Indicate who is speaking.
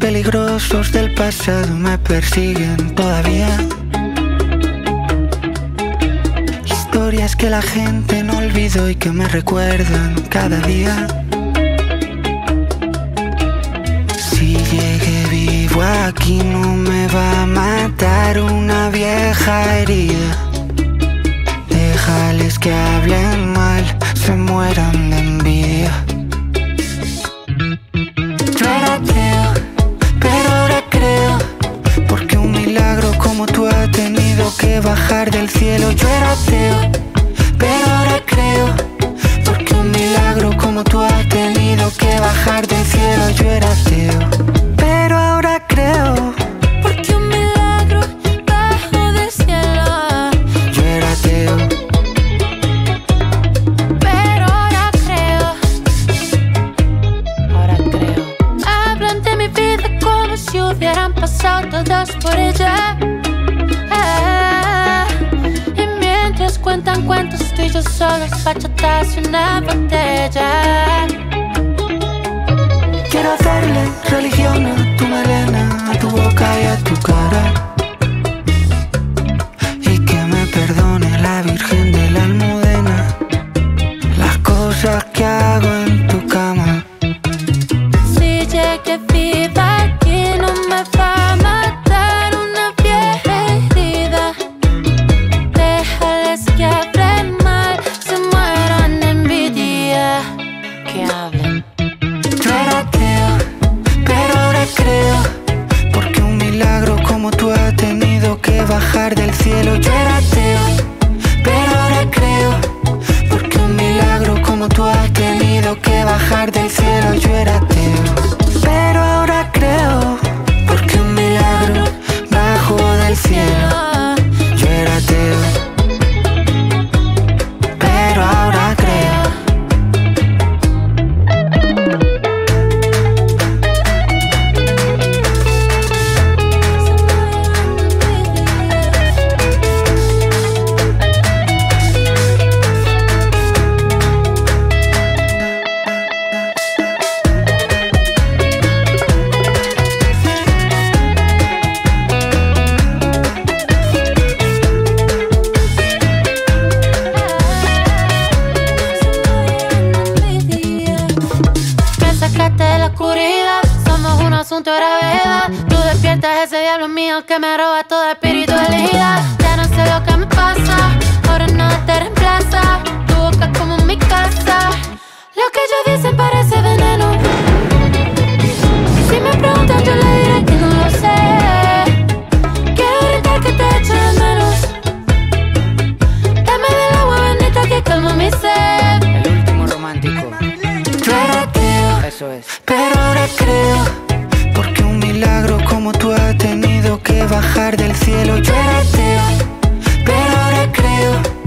Speaker 1: peligrosos del pasado me persiguen todavía. Historias que la gente no olvidó y que me recuerdan cada día. Si llegué vivo aquí no me va a matar una vieja herida. Déjales que hablen mal, se mueran que bajar del cielo. Yo era ateo, pero ahora creo. Porque un milagro como tú ha tenido que bajar del cielo. Yo era ateo, pero ahora creo.
Speaker 2: Porque un milagro bajo del cielo.
Speaker 1: Yo era ateo,
Speaker 2: Pero ahora creo. Ahora creo. Hablan de mi vida como si hubieran pasado todas por ella. Tú y yo solos, y una botella.
Speaker 1: quiero hacerle religión a tu melena, a tu boca y a tu cara. Y que me perdone la Virgen de la Almudena las cosas que hago
Speaker 2: Que hablen.
Speaker 1: Yo era ateo, pero ahora creo. Porque un milagro como tú ha tenido que bajar del cielo. Yo era ateo, pero ahora creo. Porque un milagro como tú ha tenido que bajar del cielo. Yo era ateo,
Speaker 2: tú eras beba. Tú despiertas ese diablo mío que me roba toda espiritualidad. Ya no sé lo que me pasa, ahora nada te reemplaza. Tu boca como mi casa. Lo que ellos dicen parece veneno. Si me preguntan, yo le diré que no lo sé. Quiero gritar que te echo de menos. Dame del agua bendita que calma mi sed.
Speaker 1: El último romántico. Tú eres tío, Eso es. Pero ahora creo milagro como tú has tenido que bajar del cielo. Yo era ateo, pero ahora creo.